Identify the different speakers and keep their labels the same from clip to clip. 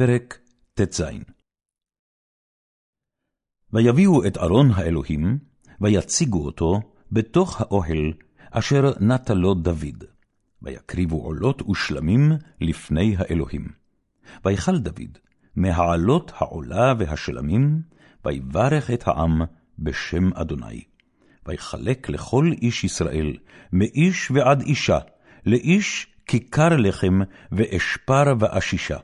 Speaker 1: פרק ט"ז ויביאו את ארון האלוהים, ויציגו אותו בתוך האוהל אשר נטה לו דוד, ויקריבו עולות ושלמים לפני האלוהים. ויכל דוד מהעלות העולה והשלמים, ויברך את העם בשם אדוני. ויחלק לכל איש ישראל, מאיש ועד אישה, לאיש כיכר לחם ואשפר ואשישה.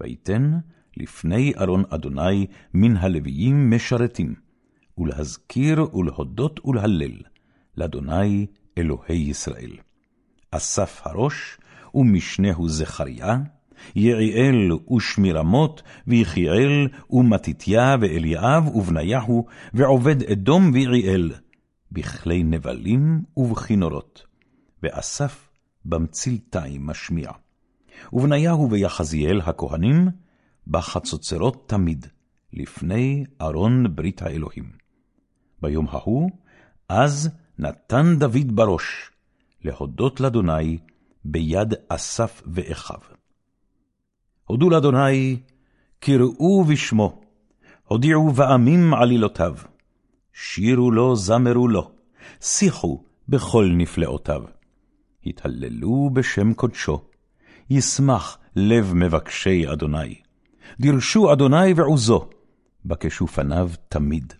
Speaker 1: ויתן לפני ארון אדוני מן הלוויים משרתים, ולהזכיר ולהודות ולהלל, לאדוני אלוהי ישראל. אסף הראש, ומשנהו זכריה, יעיאל ושמירמות, ויחיאל, ומתתיה, ואליאב, ובניהו, ועובד אדום ויעיאל, בכלי נבלים ובכינורות. ואסף במצלתיים משמיע. ובניהו ויחזיאל הכהנים, בחצוצרות תמיד, לפני ארון ברית האלוהים. ביום ההוא, אז נתן דוד בראש, להודות לאדוני ביד אסף ואחיו. הודו לאדוני, קראו בשמו, הודיעו בעמים עלילותיו, שירו לו, זמרו לו, שיחו בכל נפלאותיו. התהללו בשם קודשו, ישמח לב מבקשי אדוני. דרשו אדוני ועוזו, בקשו פניו תמיד.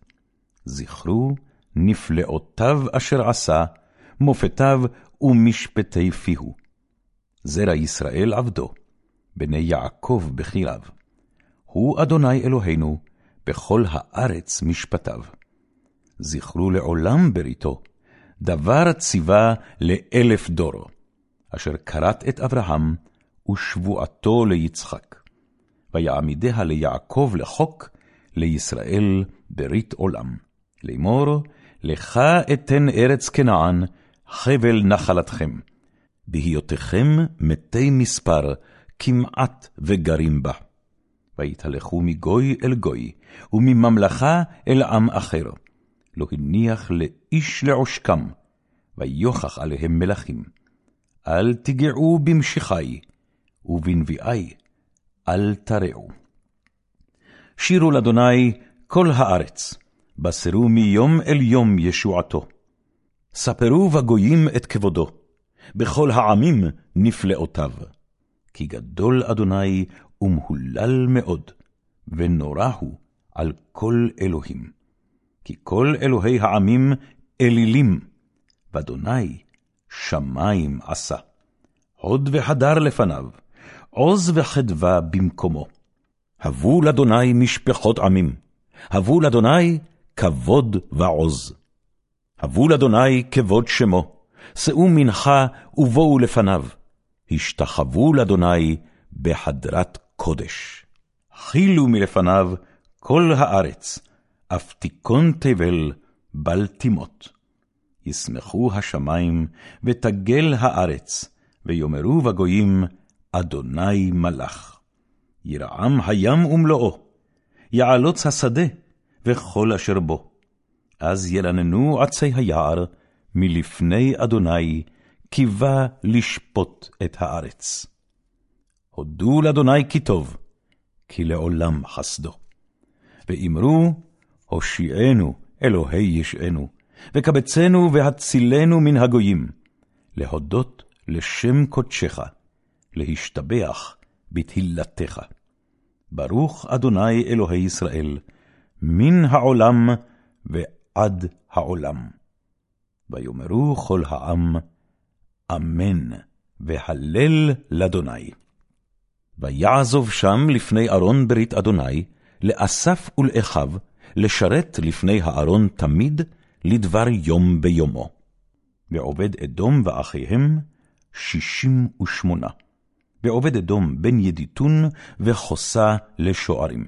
Speaker 1: זכרו נפלאותיו אשר עשה, מופתיו ומשפטי פיהו. זרע ישראל עבדו, בני יעקב בחיריו. הוא אדוני אלוהינו, בכל הארץ משפטיו. זכרו לעולם בריתו, דבר ציווה לאלף דור, אשר כרת את אברהם, ושבועתו ליצחק. ויעמידיה ליעקב לחוק, לישראל ברית עולם. לאמור, לך אתן ארץ כנען, חבל נחלתכם. בהיותכם מתי מספר, כמעט וגרים בה. ויתהלכו מגוי אל גוי, ומממלכה אל עם אחר. לא הניח לאיש לעושקם, ויוכח עליהם מלכים. אל תגעו במשיחי, ובנביאי אל תרעו. שירו לאדוני כל הארץ, בשרו מיום אל יום ישועתו. ספרו בגויים את כבודו, בכל העמים נפלאותיו. כי גדול אדוני ומהולל מאוד, ונורא הוא על כל אלוהים. כי כל אלוהי העמים אלילים, ואדוני שמים עשה. הוד וחדר לפניו, עוז וחדווה במקומו. הבו לאדוני משפחות עמים, הבו לאדוני כבוד ועוז. הבו לאדוני כבוד שמו, שאו מנחה ובואו לפניו, השתחוו לאדוני בחדרת קודש. חילו מלפניו כל הארץ, אף תיכון תבל בל תימות. ישמחו השמים, ותגל הארץ, ויאמרו בגויים, אדוני מלך. ירעם הים ומלואו, יעלוץ השדה, וכל אשר בו. אז ילננו עצי היער, מלפני אדוני, בא לשפוט את הארץ. הודו לאדוני כי טוב, כי לעולם חסדו. ואמרו, הושיענו, אלוהי ישענו, וקבצנו והצילנו מן הגויים, להודות לשם קודשך, להשתבח בתהילתך. ברוך אדוני אלוהי ישראל, מן העולם ועד העולם. ויאמרו כל העם, אמן, והלל לאדוני. ויעזוב שם לפני ארון ברית אדוני, לאסף ולאחיו, לשרת לפני הארון תמיד, לדבר יום ביומו. ועובד אדום ואחיהם, שישים ושמונה. ועובד אדום בן ידיתון, וחוסה לשוערים.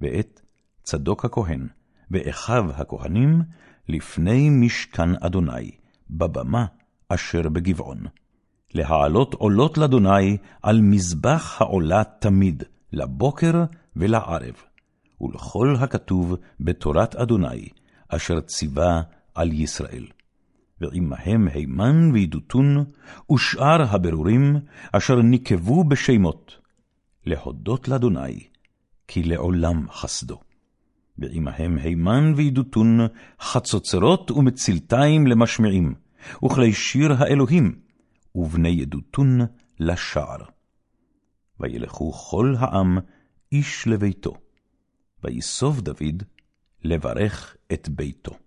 Speaker 1: ואת צדוק הכהן, ואחיו הכהנים, לפני משכן אדוני, בבמה אשר בגבעון. להעלות עולות לאדוני על מזבח העולה תמיד, לבוקר ולערב. ולכל הכתוב בתורת אדוני, אשר ציווה על ישראל. ועמהם הימן וידותון, ושאר הברורים, אשר נקבו בשמות, להודות לאדוני, כי לעולם חסדו. ועמהם הימן וידותון, חצוצרות ומצלתיים למשמיעים, וכלי שיר האלוהים, ובני ידותון לשער. וילכו כל העם, איש לביתו. ויסוב דוד לברך את ביתו.